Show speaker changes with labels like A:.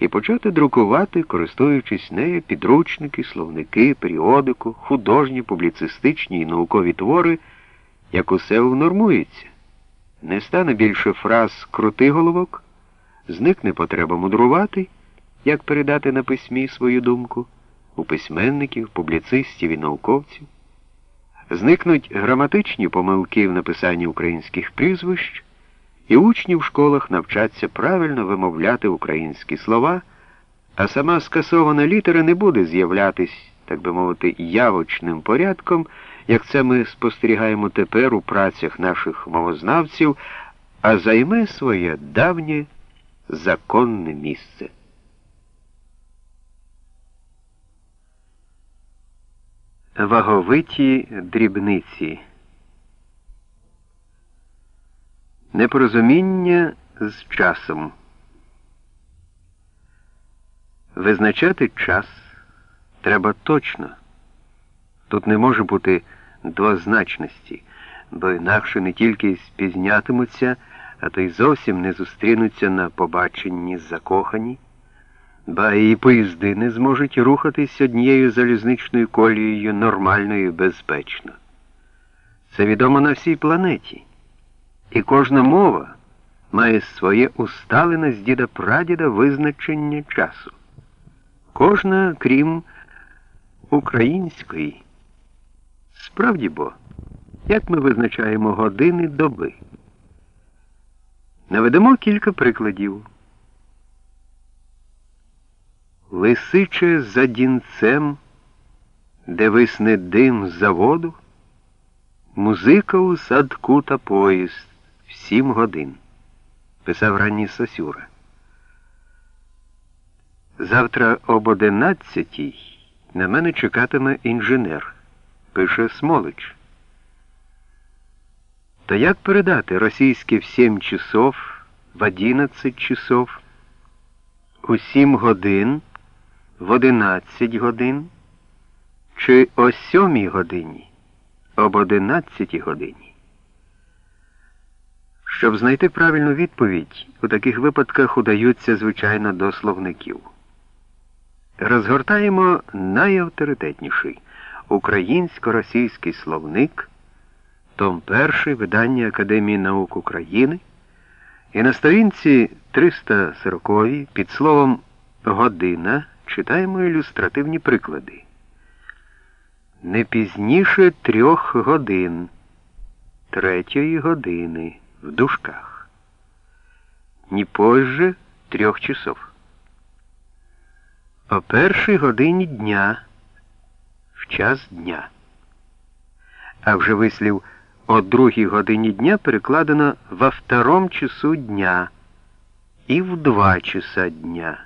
A: і почати друкувати, користуючись нею, підручники, словники, періодику, художні, публіцистичні і наукові твори, як усе унормується. Не стане більше фраз крути головок, зникне потреба мудрувати, як передати на письмі свою думку у письменників, публіцистів і науковців. Зникнуть граматичні помилки в написанні українських прізвищ, і учні в школах навчаться правильно вимовляти українські слова, а сама скасована літера не буде з'являтись, так би мовити, явочним порядком, як це ми спостерігаємо тепер у працях наших мовознавців, а займе своє давнє законне місце. Ваговиті дрібниці. Непорозуміння з часом. Визначати час треба точно. Тут не може бути двозначності, бо інакше не тільки спізнятимуться, а то й зовсім не зустрінуться на побаченні закохані ба і поїзди не зможуть рухатись однією залізничною колією нормально і безпечно. Це відомо на всій планеті. І кожна мова має своє усталене з діда прадіда визначення часу. Кожна, крім української. Справді бо, як ми визначаємо години доби? Наведемо кілька прикладів. Лисиче за дінцем, де висне дим заводу, музика у садку та поїзд в сім годин, писав ранній Сосюра. Завтра об одинадцятій на мене чекатиме інженер, пише Смолич. То як передати російське в сім часов, в одинадцять часов, у сім годин? в 11 годин чи о 7 годині, об 11 годині. Щоб знайти правильну відповідь, у таких випадках удаються, звичайно, до словників. Розгортаємо найавторитетніший українсько-російський словник, том 1 видання Академії наук України, і на сторінці 340 під словом година читаємо ілюстративні приклади. Не пізніше трьох годин, третьої години в дужках. Не позже трьох часов. О першій годині дня в час дня. А вже вислів о другій годині дня перекладено во втором часу дня і в два часа дня.